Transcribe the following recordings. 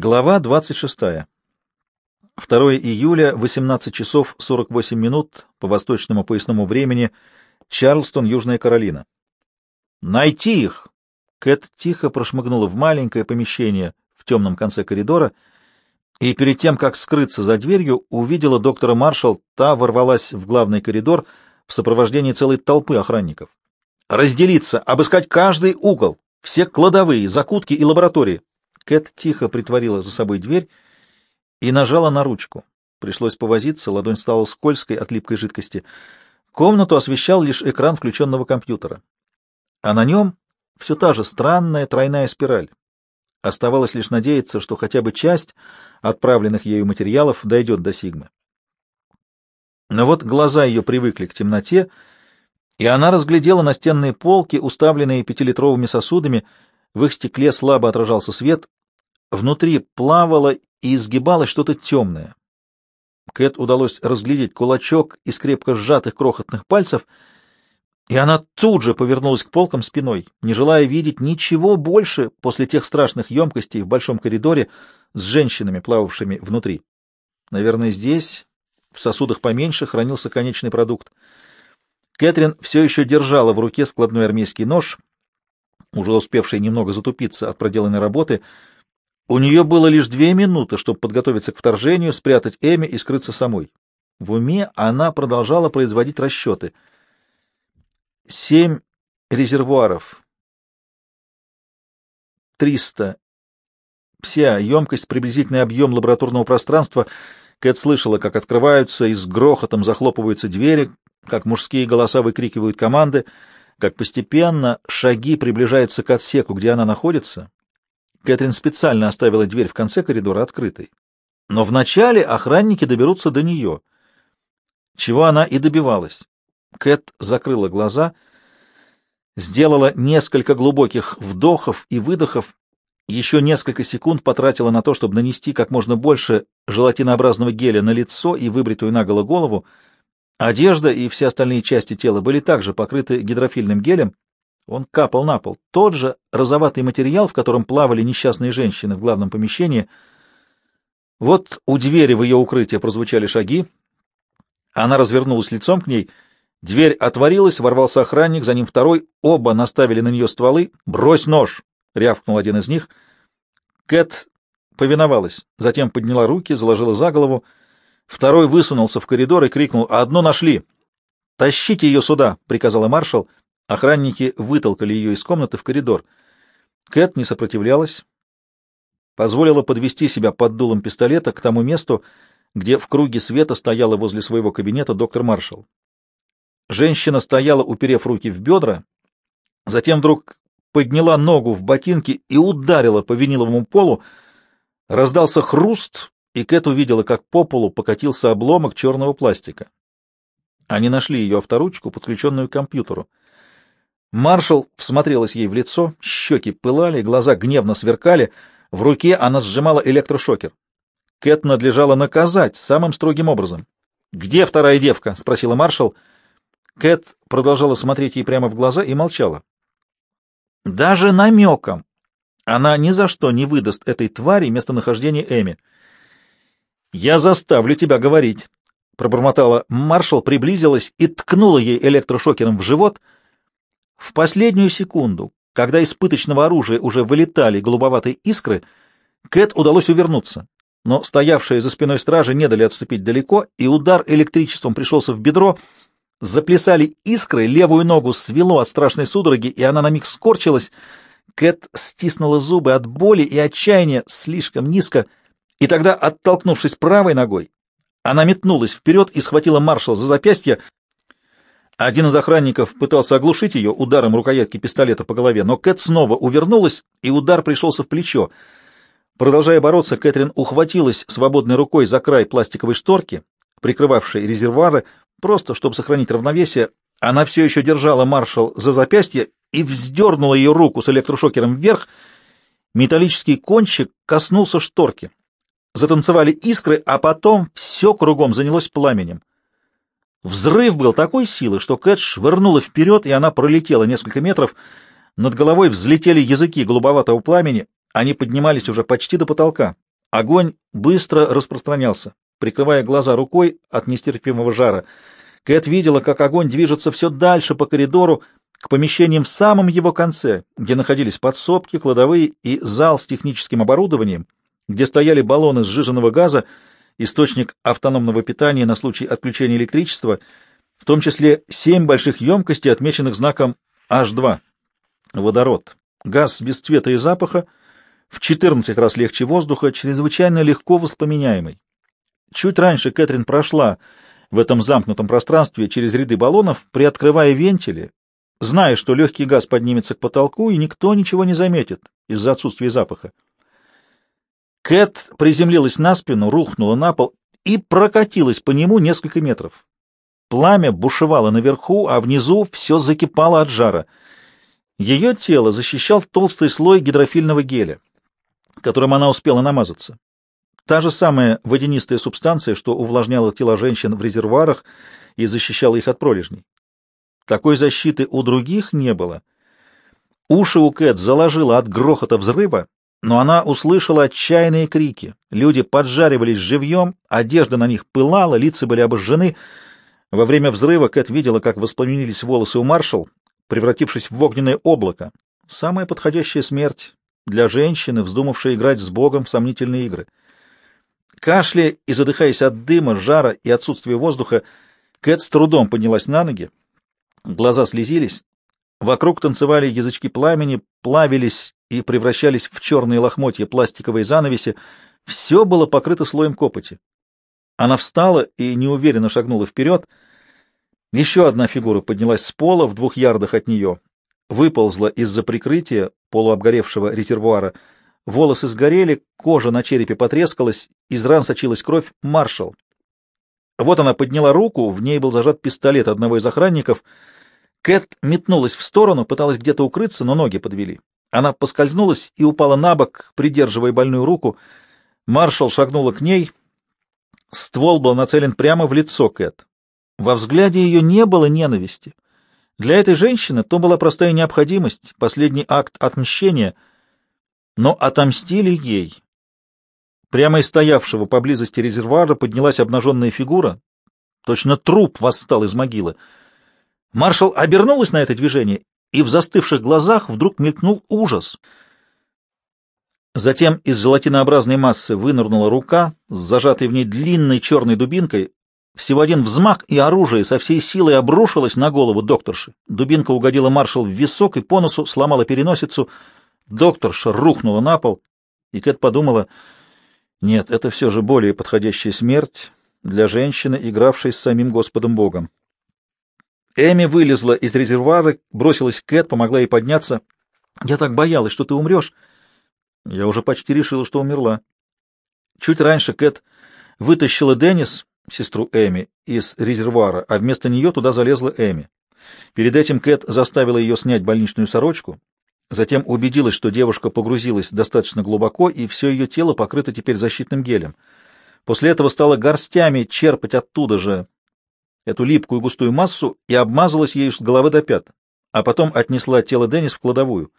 Глава 26. 2 июля, 18 часов 48 минут по восточному поясному времени, Чарльстон, Южная Каролина. «Найти их!» Кэт тихо прошмыгнула в маленькое помещение в темном конце коридора и перед тем, как скрыться за дверью, увидела доктора Маршалл, та ворвалась в главный коридор в сопровождении целой толпы охранников. «Разделиться, обыскать каждый угол, все кладовые, закутки и лаборатории. Кэт тихо притворила за собой дверь и нажала на ручку. Пришлось повозиться, ладонь стала скользкой от липкой жидкости. Комнату освещал лишь экран включенного компьютера. А на нем все та же странная тройная спираль. Оставалось лишь надеяться, что хотя бы часть отправленных ею материалов дойдет до Сигмы. Но вот глаза ее привыкли к темноте, и она разглядела настенные полки, уставленные пятилитровыми сосудами, в их стекле слабо отражался свет, Внутри плавало и изгибалось что-то темное. Кэт удалось разглядеть кулачок из крепко сжатых крохотных пальцев, и она тут же повернулась к полкам спиной, не желая видеть ничего больше после тех страшных емкостей в большом коридоре с женщинами, плававшими внутри. Наверное, здесь, в сосудах поменьше, хранился конечный продукт. Кэтрин все еще держала в руке складной армейский нож, уже успевший немного затупиться от проделанной работы — у нее было лишь две минуты, чтобы подготовиться к вторжению, спрятать Эми и скрыться самой. В уме она продолжала производить расчеты. Семь резервуаров. Триста. Вся емкость, приблизительный объем лабораторного пространства. Кэт слышала, как открываются и с грохотом захлопываются двери, как мужские голоса выкрикивают команды, как постепенно шаги приближаются к отсеку, где она находится, Кэтрин специально оставила дверь в конце коридора открытой. Но вначале охранники доберутся до нее, чего она и добивалась. Кэт закрыла глаза, сделала несколько глубоких вдохов и выдохов, еще несколько секунд потратила на то, чтобы нанести как можно больше желатинообразного геля на лицо и выбритую наголо голову. Одежда и все остальные части тела были также покрыты гидрофильным гелем, он капал на пол. Тот же розоватый материал, в котором плавали несчастные женщины в главном помещении. Вот у двери в ее укрытие прозвучали шаги. Она развернулась лицом к ней. Дверь отворилась, ворвался охранник, за ним второй. Оба наставили на нее стволы. «Брось нож!» — рявкнул один из них. Кэт повиновалась, затем подняла руки, заложила за голову. Второй высунулся в коридор и крикнул «Одну нашли!» «Тащите ее сюда!» — приказала маршал. Охранники вытолкали ее из комнаты в коридор. Кэт не сопротивлялась, позволила подвести себя под дулом пистолета к тому месту, где в круге света стояла возле своего кабинета доктор Маршалл. Женщина стояла, уперев руки в бедра, затем вдруг подняла ногу в ботинки и ударила по виниловому полу. Раздался хруст, и Кэт увидела, как по полу покатился обломок черного пластика. Они нашли ее авторучку, подключенную к компьютеру. Маршал всмотрелась ей в лицо, щеки пылали, глаза гневно сверкали, в руке она сжимала электрошокер. Кэт надлежало наказать самым строгим образом. «Где вторая девка?» — спросила маршал. Кэт продолжала смотреть ей прямо в глаза и молчала. Даже намеком она ни за что не выдаст этой твари местонахождение Эми. «Я заставлю тебя говорить», — пробормотала маршал, приблизилась и ткнула ей электрошокером в живот — в последнюю секунду, когда из пыточного оружия уже вылетали голубоватые искры, Кэт удалось увернуться, но стоявшие за спиной стражи не дали отступить далеко, и удар электричеством пришелся в бедро, заплясали искры, левую ногу свело от страшной судороги, и она на миг скорчилась. Кэт стиснула зубы от боли и отчаяния слишком низко, и тогда, оттолкнувшись правой ногой, она метнулась вперед и схватила маршал за запястье, один из охранников пытался оглушить ее ударом рукоятки пистолета по голове, но Кэт снова увернулась, и удар пришелся в плечо. Продолжая бороться, Кэтрин ухватилась свободной рукой за край пластиковой шторки, прикрывавшей резервуары, просто чтобы сохранить равновесие. Она все еще держала маршал за запястье и вздернула ее руку с электрошокером вверх. Металлический кончик коснулся шторки. Затанцевали искры, а потом все кругом занялось пламенем. Взрыв был такой силы, что Кэт швырнула вперед, и она пролетела несколько метров. Над головой взлетели языки голубоватого пламени, они поднимались уже почти до потолка. Огонь быстро распространялся, прикрывая глаза рукой от нестерпимого жара. Кэт видела, как огонь движется все дальше по коридору, к помещениям в самом его конце, где находились подсобки, кладовые и зал с техническим оборудованием, где стояли баллоны сжиженного газа, источник автономного питания на случай отключения электричества, в том числе семь больших емкостей, отмеченных знаком H2 — водород. Газ без цвета и запаха, в 14 раз легче воздуха, чрезвычайно легко воспламеняемый. Чуть раньше Кэтрин прошла в этом замкнутом пространстве через ряды баллонов, приоткрывая вентили, зная, что легкий газ поднимется к потолку, и никто ничего не заметит из-за отсутствия запаха. Кэт приземлилась на спину, рухнула на пол и прокатилась по нему несколько метров. Пламя бушевало наверху, а внизу все закипало от жара. Ее тело защищал толстый слой гидрофильного геля, которым она успела намазаться. Та же самая водянистая субстанция, что увлажняла тела женщин в резервуарах и защищала их от пролежней. Такой защиты у других не было. Уши у Кэт заложило от грохота взрыва, но она услышала отчаянные крики. Люди поджаривались живьем, одежда на них пылала, лица были обожжены. Во время взрыва Кэт видела, как воспламенились волосы у маршал, превратившись в огненное облако. Самая подходящая смерть для женщины, вздумавшей играть с Богом в сомнительные игры. Кашляя и задыхаясь от дыма, жара и отсутствия воздуха, Кэт с трудом поднялась на ноги. Глаза слезились. Вокруг танцевали язычки пламени, плавились и превращались в черные лохмотья пластиковой занавеси. Все было покрыто слоем копоти. Она встала и неуверенно шагнула вперед. Еще одна фигура поднялась с пола в двух ярдах от нее, выползла из-за прикрытия полуобгоревшего резервуара. Волосы сгорели, кожа на черепе потрескалась, из ран сочилась кровь. Маршал. Вот она подняла руку, в ней был зажат пистолет одного из охранников. Кэт метнулась в сторону, пыталась где-то укрыться, но ноги подвели. Она поскользнулась и упала на бок, придерживая больную руку. Маршал шагнула к ней. Ствол был нацелен прямо в лицо Кэт. Во взгляде ее не было ненависти. Для этой женщины то была простая необходимость, последний акт отмщения. Но отомстили ей. Прямо из стоявшего поблизости резервуара поднялась обнаженная фигура. Точно труп восстал из могилы. Маршал обернулась на это движение, и в застывших глазах вдруг мелькнул ужас. Затем из желатинообразной массы вынырнула рука с зажатой в ней длинной черной дубинкой. Всего один взмах, и оружие со всей силой обрушилось на голову докторши. Дубинка угодила маршал в висок и по носу сломала переносицу. Докторша рухнула на пол, и Кэт подумала, нет, это все же более подходящая смерть для женщины, игравшей с самим Господом Богом. Эми вылезла из резервуара, бросилась к Кэт, помогла ей подняться. «Я так боялась, что ты умрешь». Я уже почти решила, что умерла. Чуть раньше Кэт вытащила Деннис, сестру Эми, из резервуара, а вместо нее туда залезла Эми. Перед этим Кэт заставила ее снять больничную сорочку, затем убедилась, что девушка погрузилась достаточно глубоко, и все ее тело покрыто теперь защитным гелем. После этого стала горстями черпать оттуда же эту липкую густую массу и обмазалась ею с головы до пят, а потом отнесла тело Деннис в кладовую.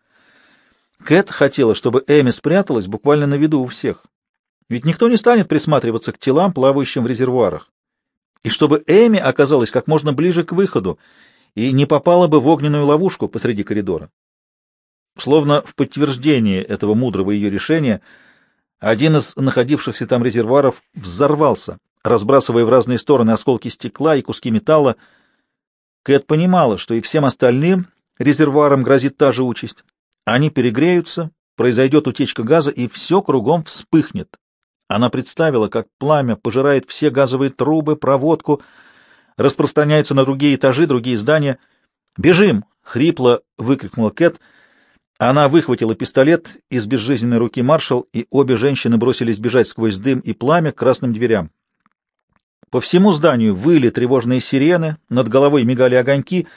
Кэт хотела, чтобы Эми спряталась буквально на виду у всех. Ведь никто не станет присматриваться к телам, плавающим в резервуарах. И чтобы Эми оказалась как можно ближе к выходу и не попала бы в огненную ловушку посреди коридора. Словно в подтверждение этого мудрого ее решения, один из находившихся там резервуаров взорвался, разбрасывая в разные стороны осколки стекла и куски металла. Кэт понимала, что и всем остальным резервуарам грозит та же участь. Они перегреются, произойдет утечка газа, и все кругом вспыхнет. Она представила, как пламя пожирает все газовые трубы, проводку, распространяется на другие этажи, другие здания. «Бежим!» — хрипло выкрикнула Кэт. Она выхватила пистолет из безжизненной руки маршал, и обе женщины бросились бежать сквозь дым и пламя к красным дверям. По всему зданию выли тревожные сирены, над головой мигали огоньки.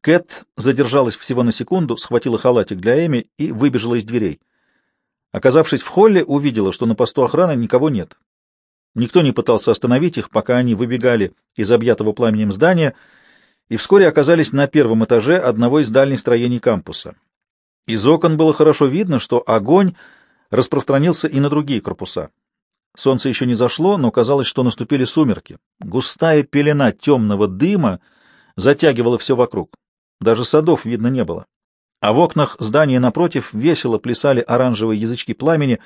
Кэт задержалась всего на секунду, схватила халатик для Эми и выбежала из дверей. Оказавшись в холле, увидела, что на посту охраны никого нет. Никто не пытался остановить их, пока они выбегали из объятого пламенем здания, и вскоре оказались на первом этаже одного из дальних строений кампуса. Из окон было хорошо видно, что огонь распространился и на другие корпуса. Солнце еще не зашло, но казалось, что наступили сумерки. Густая пелена темного дыма затягивала все вокруг. Даже садов видно не было. А в окнах здания напротив весело плясали оранжевые язычки пламени.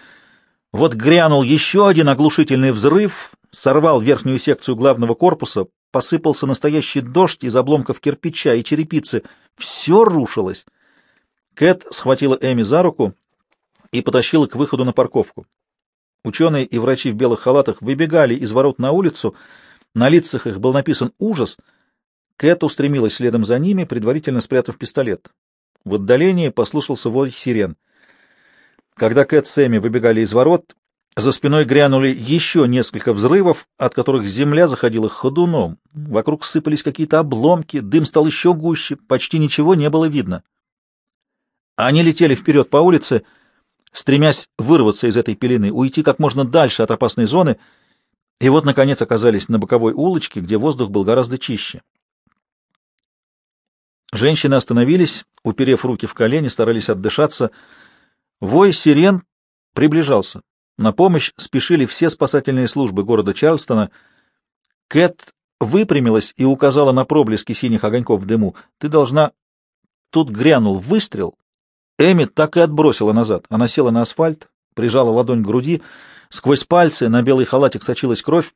Вот грянул еще один оглушительный взрыв, сорвал верхнюю секцию главного корпуса, посыпался настоящий дождь из обломков кирпича и черепицы. Все рушилось. Кэт схватила Эми за руку и потащила к выходу на парковку. Ученые и врачи в белых халатах выбегали из ворот на улицу, на лицах их был написан ужас. Кэт устремилась следом за ними, предварительно спрятав пистолет. В отдалении послушался вой сирен. Когда Кэт с Эми выбегали из ворот, за спиной грянули еще несколько взрывов, от которых земля заходила ходуном. Вокруг сыпались какие-то обломки, дым стал еще гуще, почти ничего не было видно. Они летели вперед по улице, стремясь вырваться из этой пелены, уйти как можно дальше от опасной зоны, и вот, наконец, оказались на боковой улочке, где воздух был гораздо чище. Женщины остановились, уперев руки в колени, старались отдышаться. Вой сирен приближался. На помощь спешили все спасательные службы города Чарльстона. Кэт выпрямилась и указала на проблески синих огоньков в дыму. «Ты должна...» Тут грянул выстрел. Эми так и отбросила назад. Она села на асфальт, прижала ладонь к груди. Сквозь пальцы на белый халатик сочилась кровь.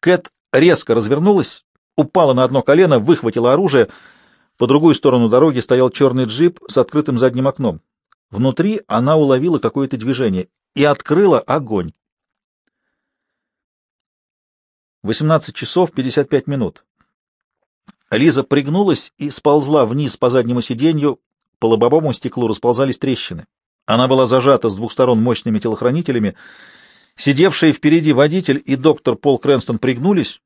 Кэт резко развернулась, упала на одно колено, выхватила оружие. По другую сторону дороги стоял черный джип с открытым задним окном. Внутри она уловила какое-то движение и открыла огонь. 18 часов 55 минут. Лиза пригнулась и сползла вниз по заднему сиденью, по лобовому стеклу расползались трещины. Она была зажата с двух сторон мощными телохранителями. Сидевшие впереди водитель и доктор Пол Крэнстон пригнулись.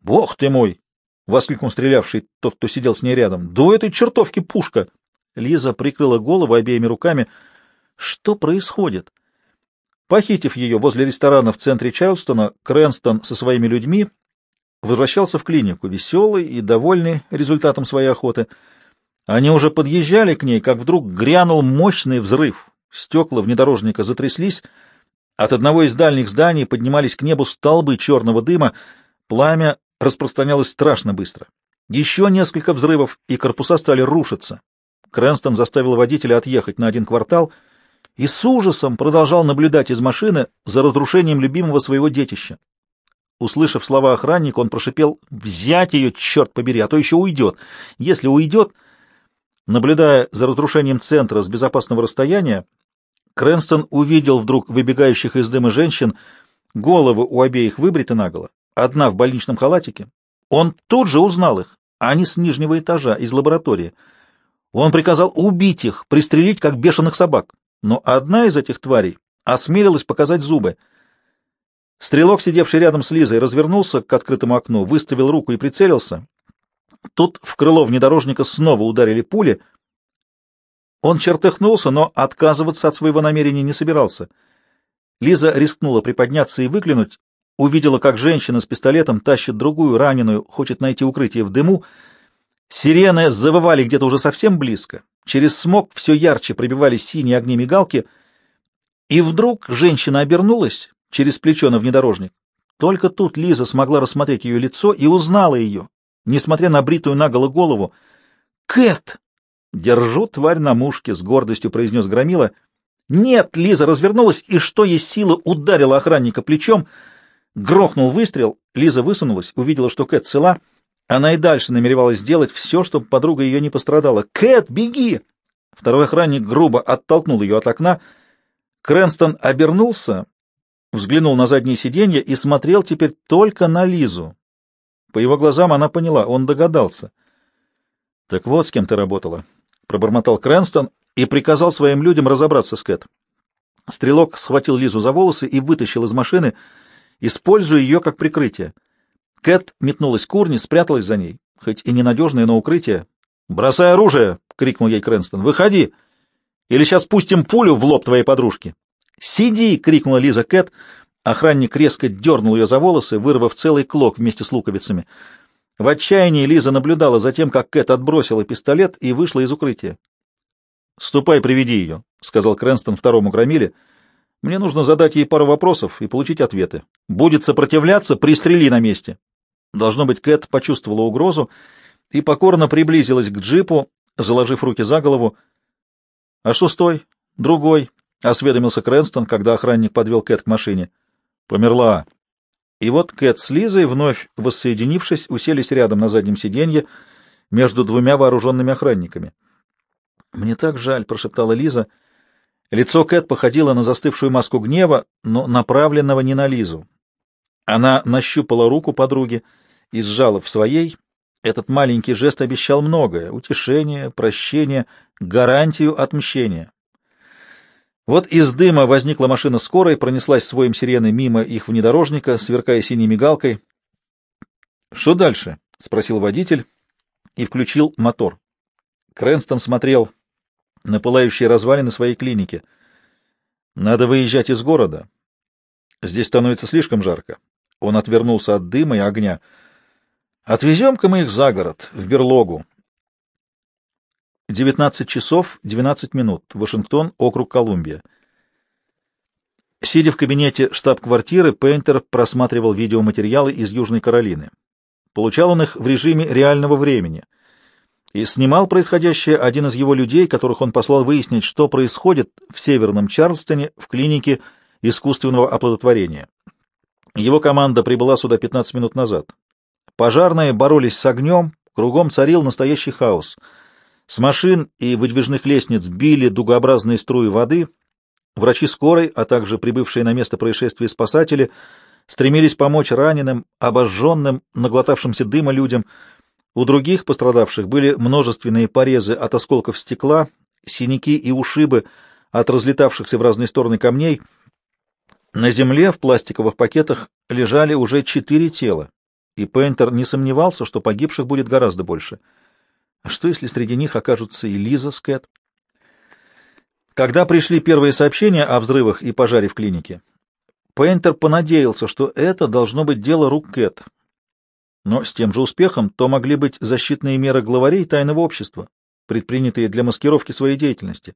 «Бог ты мой!» — воскликнул стрелявший тот, кто сидел с ней рядом. «До этой чертовки пушка!» Лиза прикрыла голову обеими руками. «Что происходит?» Похитив ее возле ресторана в центре Чарльстона, Крэнстон со своими людьми возвращался в клинику, веселый и довольный результатом своей охоты. Они уже подъезжали к ней, как вдруг грянул мощный взрыв. Стекла внедорожника затряслись, от одного из дальних зданий поднимались к небу столбы черного дыма, пламя распространялось страшно быстро. Еще несколько взрывов, и корпуса стали рушиться. Крэнстон заставил водителя отъехать на один квартал — и с ужасом продолжал наблюдать из машины за разрушением любимого своего детища. Услышав слова охранника, он прошипел «Взять ее, черт побери, а то еще уйдет! Если уйдет...» Наблюдая за разрушением центра с безопасного расстояния, Крэнстон увидел вдруг выбегающих из дыма женщин, головы у обеих выбриты наголо, одна в больничном халатике. Он тут же узнал их, они с нижнего этажа, из лаборатории. Он приказал убить их, пристрелить, как бешеных собак но одна из этих тварей осмелилась показать зубы. Стрелок, сидевший рядом с Лизой, развернулся к открытому окну, выставил руку и прицелился. Тут в крыло внедорожника снова ударили пули. Он чертыхнулся, но отказываться от своего намерения не собирался. Лиза рискнула приподняться и выглянуть, увидела, как женщина с пистолетом тащит другую раненую, хочет найти укрытие в дыму. Сирены завывали где-то уже совсем близко. Через смог все ярче пробивались синие огни мигалки, и вдруг женщина обернулась через плечо на внедорожник. Только тут Лиза смогла рассмотреть ее лицо и узнала ее, несмотря на бритую наголо голову. «Кэт!» «Держу тварь на мушке», — с гордостью произнес Громила. «Нет!» — Лиза развернулась и, что есть сила, ударила охранника плечом. Грохнул выстрел, Лиза высунулась, увидела, что Кэт цела — она и дальше намеревалась сделать все, чтобы подруга ее не пострадала. «Кэт, беги!» Второй охранник грубо оттолкнул ее от окна. Крэнстон обернулся, взглянул на заднее сиденье и смотрел теперь только на Лизу. По его глазам она поняла, он догадался. «Так вот, с кем ты работала», — пробормотал Крэнстон и приказал своим людям разобраться с Кэт. Стрелок схватил Лизу за волосы и вытащил из машины, используя ее как прикрытие. Кэт метнулась к урне, спряталась за ней, хоть и ненадежное, но укрытие. «Бросай оружие!» — крикнул ей Крэнстон. «Выходи! Или сейчас пустим пулю в лоб твоей подружки!» «Сиди!» — крикнула Лиза Кэт. Охранник резко дернул ее за волосы, вырвав целый клок вместе с луковицами. В отчаянии Лиза наблюдала за тем, как Кэт отбросила пистолет и вышла из укрытия. «Ступай, приведи ее», — сказал Крэнстон второму громиле. Мне нужно задать ей пару вопросов и получить ответы. Будет сопротивляться, пристрели на месте. Должно быть, Кэт почувствовала угрозу и покорно приблизилась к джипу, заложив руки за голову. — А что стой? Другой, — осведомился Крэнстон, когда охранник подвел Кэт к машине. — Померла. И вот Кэт с Лизой, вновь воссоединившись, уселись рядом на заднем сиденье между двумя вооруженными охранниками. — Мне так жаль, — прошептала Лиза. Лицо Кэт походило на застывшую маску гнева, но направленного не на Лизу. Она нащупала руку подруги и сжала в своей. Этот маленький жест обещал многое — утешение, прощение, гарантию отмщения. Вот из дыма возникла машина скорой, пронеслась своим сиреной мимо их внедорожника, сверкая синей мигалкой. — Что дальше? — спросил водитель и включил мотор. Крэнстон смотрел на пылающие развалины своей клиники. — Надо выезжать из города. Здесь становится слишком жарко. Он отвернулся от дыма и огня. — Отвезем-ка мы их за город, в берлогу. 19 часов 12 минут. Вашингтон, округ Колумбия. Сидя в кабинете штаб-квартиры, Пейнтер просматривал видеоматериалы из Южной Каролины. Получал он их в режиме реального времени. И снимал происходящее один из его людей, которых он послал выяснить, что происходит в Северном Чарльстоне в клинике искусственного оплодотворения. Его команда прибыла сюда 15 минут назад. Пожарные боролись с огнем, кругом царил настоящий хаос — с машин и выдвижных лестниц били дугообразные струи воды. Врачи скорой, а также прибывшие на место происшествия спасатели, стремились помочь раненым, обожженным, наглотавшимся дыма людям. У других пострадавших были множественные порезы от осколков стекла, синяки и ушибы от разлетавшихся в разные стороны камней. На земле в пластиковых пакетах лежали уже четыре тела, и Пейнтер не сомневался, что погибших будет гораздо больше — а что, если среди них окажутся и Лиза с Кэт? Когда пришли первые сообщения о взрывах и пожаре в клинике, Пейнтер понадеялся, что это должно быть дело рук Кэт. Но с тем же успехом то могли быть защитные меры главарей тайного общества, предпринятые для маскировки своей деятельности.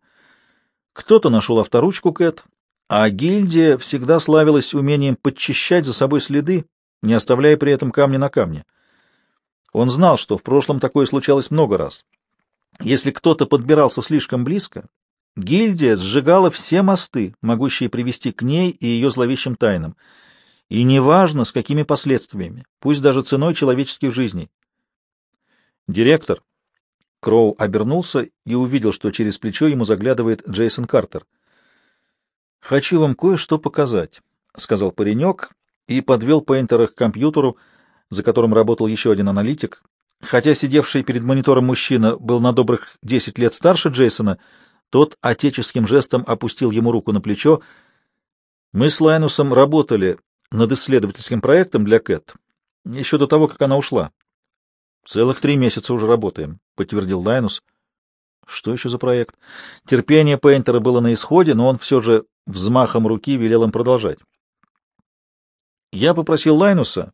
Кто-то нашел авторучку Кэт, а гильдия всегда славилась умением подчищать за собой следы, не оставляя при этом камня на камне. Он знал, что в прошлом такое случалось много раз. Если кто-то подбирался слишком близко, гильдия сжигала все мосты, могущие привести к ней и ее зловещим тайнам. И неважно, с какими последствиями, пусть даже ценой человеческих жизней. Директор Кроу обернулся и увидел, что через плечо ему заглядывает Джейсон Картер. «Хочу вам кое-что показать», — сказал паренек и подвел Пейнтера к компьютеру, — за которым работал еще один аналитик. Хотя сидевший перед монитором мужчина был на добрых десять лет старше Джейсона, тот отеческим жестом опустил ему руку на плечо. Мы с Лайнусом работали над исследовательским проектом для Кэт еще до того, как она ушла. Целых три месяца уже работаем, подтвердил Лайнус. Что еще за проект? Терпение Пейнтера было на исходе, но он все же взмахом руки велел им продолжать. Я попросил Лайнуса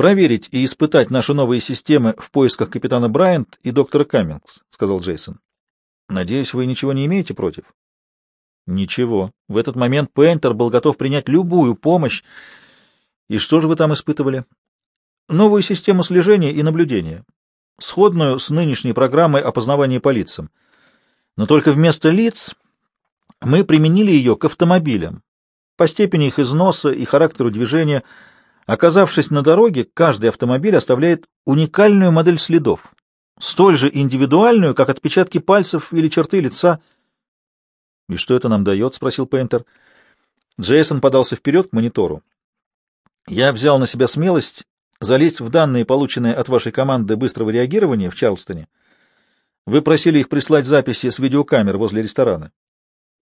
проверить и испытать наши новые системы в поисках капитана Брайант и доктора Каммингс, — сказал Джейсон. — Надеюсь, вы ничего не имеете против? — Ничего. В этот момент Пейнтер был готов принять любую помощь. И что же вы там испытывали? — Новую систему слежения и наблюдения, сходную с нынешней программой опознавания по лицам. Но только вместо лиц мы применили ее к автомобилям, по степени их износа и характеру движения — Оказавшись на дороге, каждый автомобиль оставляет уникальную модель следов, столь же индивидуальную, как отпечатки пальцев или черты лица. — И что это нам дает? — спросил Пейнтер. Джейсон подался вперед к монитору. — Я взял на себя смелость залезть в данные, полученные от вашей команды быстрого реагирования в Чарльстоне. Вы просили их прислать записи с видеокамер возле ресторана.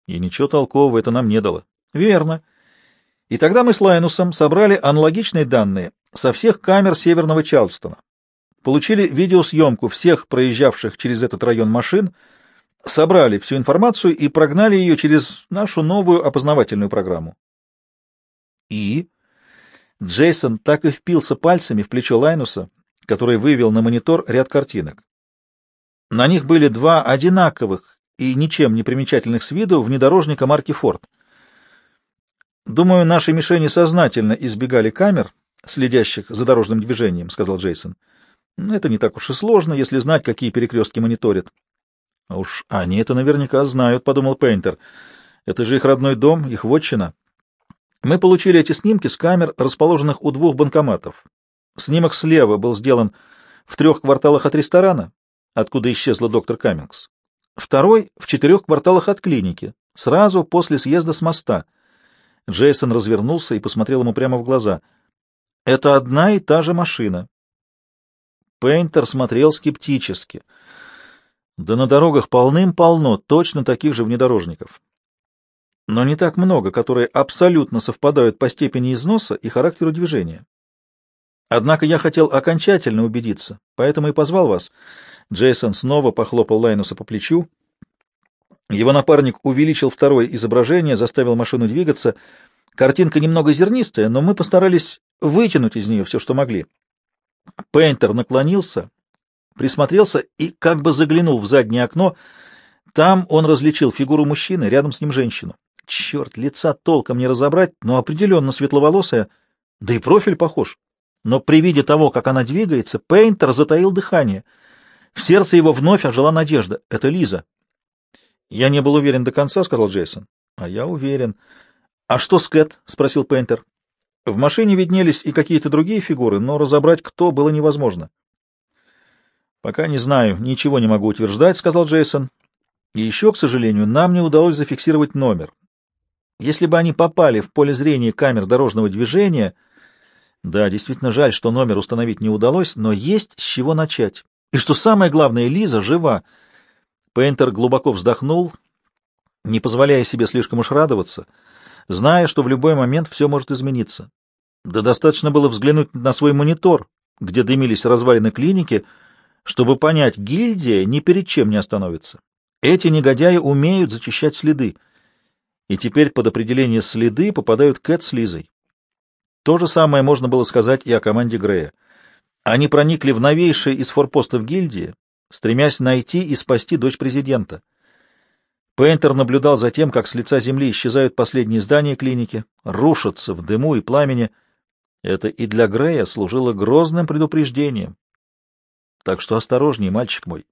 И ничего толкового это нам не дало. — Верно. — и тогда мы с Лайнусом собрали аналогичные данные со всех камер Северного Чарльстона, получили видеосъемку всех проезжавших через этот район машин, собрали всю информацию и прогнали ее через нашу новую опознавательную программу. И Джейсон так и впился пальцами в плечо Лайнуса, который вывел на монитор ряд картинок. На них были два одинаковых и ничем не примечательных с виду внедорожника марки «Форд». Думаю, наши мишени сознательно избегали камер, следящих за дорожным движением, — сказал Джейсон. Это не так уж и сложно, если знать, какие перекрестки мониторят. — А уж они это наверняка знают, — подумал Пейнтер. — Это же их родной дом, их вотчина. Мы получили эти снимки с камер, расположенных у двух банкоматов. Снимок слева был сделан в трех кварталах от ресторана, откуда исчезла доктор Каммингс. Второй — в четырех кварталах от клиники, сразу после съезда с моста. Джейсон развернулся и посмотрел ему прямо в глаза. Это одна и та же машина. Пейнтер смотрел скептически. Да на дорогах полным-полно точно таких же внедорожников. Но не так много, которые абсолютно совпадают по степени износа и характеру движения. Однако я хотел окончательно убедиться, поэтому и позвал вас. Джейсон снова похлопал Лайнуса по плечу. Его напарник увеличил второе изображение, заставил машину двигаться. Картинка немного зернистая, но мы постарались вытянуть из нее все, что могли. Пейнтер наклонился, присмотрелся и как бы заглянул в заднее окно. Там он различил фигуру мужчины, рядом с ним женщину. Черт, лица толком не разобрать, но определенно светловолосая, да и профиль похож. Но при виде того, как она двигается, Пейнтер затаил дыхание. В сердце его вновь ожила надежда. Это Лиза. — Я не был уверен до конца, — сказал Джейсон. — А я уверен. — А что с Кэт? — спросил Пейнтер. В машине виднелись и какие-то другие фигуры, но разобрать, кто, было невозможно. — Пока не знаю, ничего не могу утверждать, — сказал Джейсон. И еще, к сожалению, нам не удалось зафиксировать номер. Если бы они попали в поле зрения камер дорожного движения... Да, действительно жаль, что номер установить не удалось, но есть с чего начать. И что самое главное, Лиза жива. Пейнтер глубоко вздохнул, не позволяя себе слишком уж радоваться, зная, что в любой момент все может измениться. Да достаточно было взглянуть на свой монитор, где дымились развалины клиники, чтобы понять, гильдия ни перед чем не остановится. Эти негодяи умеют зачищать следы. И теперь под определение следы попадают Кэт с Лизой. То же самое можно было сказать и о команде Грея. Они проникли в новейшие из форпостов гильдии, стремясь найти и спасти дочь президента. Пейнтер наблюдал за тем, как с лица земли исчезают последние здания клиники, рушатся в дыму и пламени — это и для Грея служило грозным предупреждением. Так что осторожней, мальчик мой.